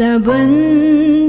सबन्